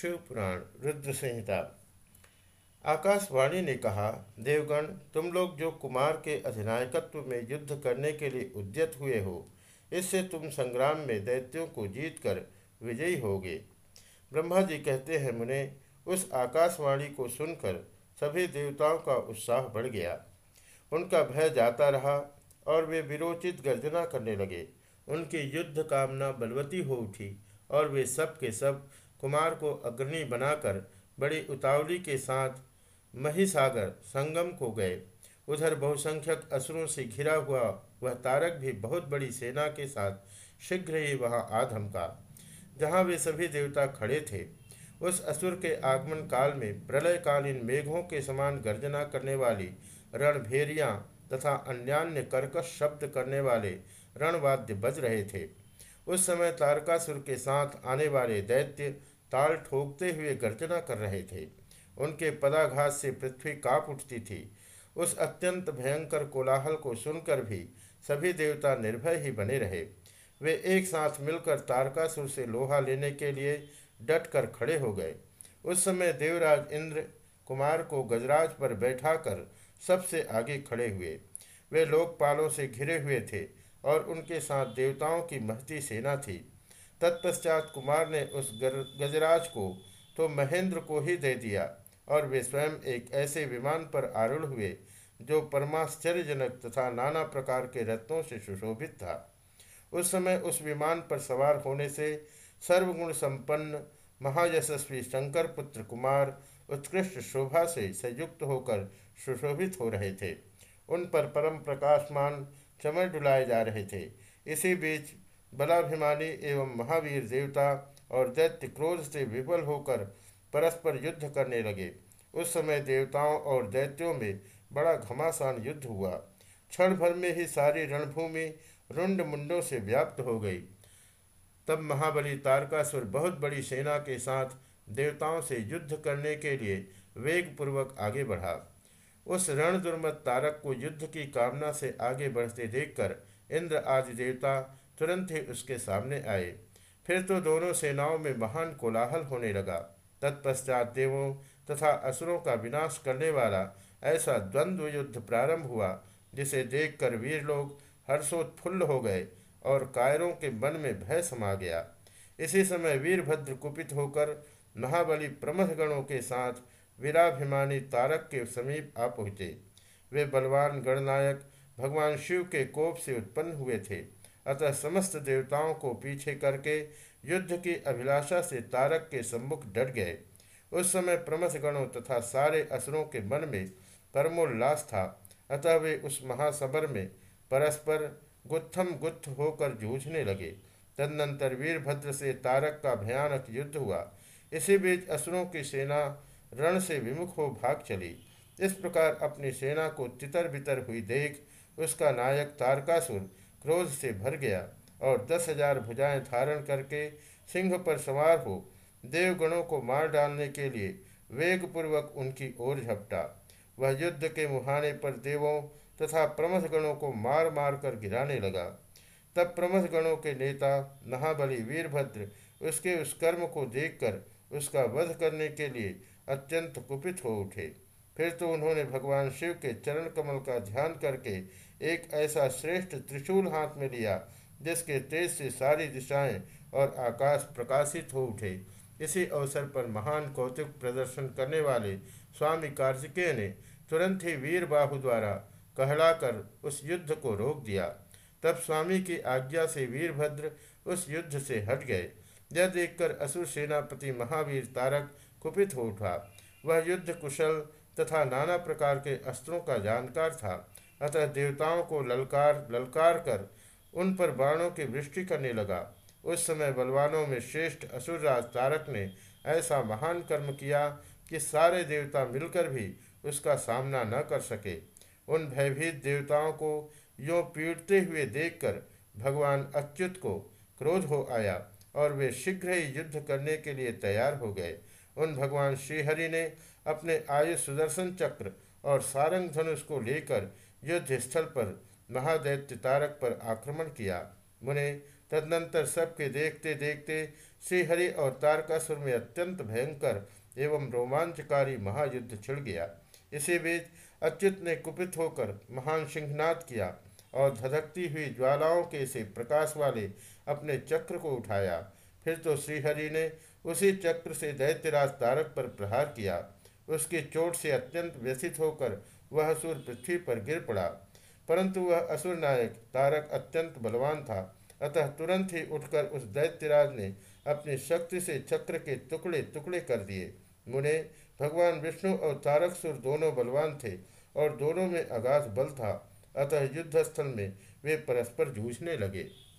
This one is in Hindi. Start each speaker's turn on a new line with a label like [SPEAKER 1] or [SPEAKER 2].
[SPEAKER 1] शिव पुराण रुद्र संहिता। आकाशवाणी ने कहा, देवगण, तुम लोग जो कुमार के अधिनायकत्व में युद्ध करने के लिए उद्यत हुए हो, इससे तुम संग्राम में दैत्यों को जीत कर विजयी होगे। ब्रह्मा जी कहते हैं, मुने, उस आकाशवाणी को सुनकर सभी देवताओं का उत्साह बढ़ गया। उनका भय जाता रहा और वे विरोचित गर्जना करने लगे। उनकी युद्ध कामना बलवती हो उठी और वे सब के सब कुमार को अग्रणी बनाकर बड़ी उतावली के साथ महिसागर संगम को गए। उधर बहुसंख्यक असुरों से घिरा हुआ वह तारक भी बहुत बड़ी सेना के साथ शीघ्र ही वहाँ आ धमका। जहाँ वे सभी देवता खड़े थे, उस असुर के आगमन काल में प्रलयकालीन मेघों के समान गर्जना करने वाली रणभेरियाँ तथा अन्यान्य कर्कश शब्द करने वाले रणवाद्य बज रहे थे। उस समय तारकासुर के साथ आने वाले दैत्य ताल ठोकते हुए गर्जना कर रहे थे। उनके पदाघात से पृथ्वी काप उठती थी। उस अत्यंत भयंकर कोलाहल को सुनकर भी सभी देवता निर्भय ही बने रहे। वे एक साथ मिलकर तारकासुर से लोहा लेने के लिए डट कर खड़े हो गए। उस समय देवराज इंद्र कुमार को गजराज पर बैठाकर सबसे आगे खड़े हुए। वे लोकपालों से घिरे हुए थे और उनके साथ देवताओं की महती सेना थी। तत्पश्चात कुमार ने उस गजराज को तो महेंद्र को ही दे दिया और वे स्वयं एक ऐसे विमान पर आरूढ़ हुए, जो परमाश्चर्यजनक तथा नाना प्रकार के रत्नों से सुशोभित था। उस समय उस विमान पर सवार होने से सर्वगुण संपन्न महायशस्वी शंकर पुत्र कुमार उत्कृष्ट शोभा से संयुक्त होकर सुशोभित हो रहे थे। उन पर परम प्रकाशमान चमर डुलाए जा रहे थे। इसी बीच बलाभिमानी एवं महावीर देवता और दैत्य क्रोध से विफल होकर परस्पर युद्ध करने लगे। उस समय देवताओं और दैत्यों में बड़ा घमासान युद्ध हुआ। क्षण भर में ही सारी रणभूमि रुंड मुंडों से व्याप्त हो गई। तब महाबली तारकासुर बहुत बड़ी सेना के साथ देवताओं से युद्ध करने के लिए वेग पूर्वक आगे बढ़ा। उस रण दुर्मत तारक को युद्ध की कामना से आगे बढ़ते देखकर इंद्र आदि देवता तुरंत ही उसके सामने आए। फिर तो दोनों सेनाओं में महान कोलाहल होने लगा। तत्पश्चात देवों तथा असुरों का विनाश करने वाला ऐसा द्वंद्व युद्ध प्रारंभ हुआ, जिसे देखकर वीर लोग हर्षोत्फुल्ल हो गए और कायरों के मन में भय समा गया। इसी समय वीरभद्र कुपित होकर महाबली प्रमथ गणों के साथ वीराभिमानी तारक के समीप आ पहुँचे। वे बलवान गणनायक भगवान शिव के कोप से उत्पन्न हुए थे। अतः समस्त देवताओं को पीछे करके युद्ध की अभिलाषा से तारक के सम्मुख डट गए। उस समय प्रमथ गणों तथा सारे असुरों के मन में परमोल्लास था। अतः वे उस महासबर में परस्पर गुत्थम गुत्थ होकर जूझने लगे। तदनंतर वीरभद्र से तारक का भयानक युद्ध हुआ। इसी बीच असुरों की सेना रण से विमुख हो भाग चली। इस प्रकार अपनी सेना को तितर बितर हुई देख उसका नायक तारकासुर क्रोध से भर गया और दस हज़ार भुजाएँ धारण करके सिंह पर सवार हो देवगणों को मार डालने के लिए वेगपूर्वक उनकी ओर झपटा। वह युद्ध के मुहाने पर देवों तथा प्रमथ गणों को मार मार कर गिराने लगा। तब प्रमथ गणों के नेता, महाबली वीरभद्र, उसके उस कर्म को देखकर उसका वध करने के लिए अत्यंत कुपित हो उठे। फिर तो उन्होंने भगवान शिव के चरण कमल का ध्यान करके एक ऐसा श्रेष्ठ त्रिशूल हाथ में लिया, जिसके तेज से सारी दिशाएँ और आकाश प्रकाशित हो उठे। इसी अवसर पर महान कौतुक प्रदर्शन करने वाले स्वामी कार्तिकेय ने तुरंत ही वीर बाहु द्वारा कहलाकर उस युद्ध को रोक दिया। तब स्वामी की आज्ञा से वीरभद्र उस युद्ध से हट गए। यह देखकर असुर सेनापति महावीर तारक कुपित हो उठा। वह युद्ध कुशल तथा नाना प्रकार के अस्त्रों का जानकार था। अतः देवताओं को ललकार ललकार कर उन पर बाणों की वृष्टि करने लगा। उस समय बलवानों में श्रेष्ठ असुरराज तारक ने ऐसा महान कर्म किया कि सारे देवता मिलकर भी उसका सामना न कर सके। उन भयभीत देवताओं को यो पीड़ते हुए देखकर भगवान अच्युत को क्रोध हो आया और वे शीघ्र ही युद्ध करने के लिए तैयार हो गए। उन भगवान श्रीहरि ने अपने आयु सुदर्शन चक्र और सारंग धनुष को लेकर युद्ध स्थल पर महादैत्य तारक पर आक्रमण किया। मुने तदनंतर सबके देखते देखते श्रीहरि और तारकासुर में अत्यंत भयंकर एवं रोमांचकारी महायुद्ध छिड़ गया। इसी बीच अच्युत ने कुपित होकर महान सिंहनाद किया और धधकती हुई ज्वालाओं के से प्रकाश वाले अपने चक्र को उठाया। फिर तो श्रीहरि ने उसी चक्र से दैत्यराज तारक पर प्रहार किया। उसकी चोट से अत्यंत व्यथित होकर वह असुर पृथ्वी पर गिर पड़ा। परंतु वह असुर नायक तारक अत्यंत बलवान था। अतः तुरंत ही उठकर उस दैत्यराज ने अपनी शक्ति से चक्र के टुकड़े टुकड़े कर दिए। मुने, भगवान विष्णु और तारक सुर दोनों बलवान थे और दोनों में अगाध बल था। अतः युद्धस्थल में वे परस्पर जूझने लगे।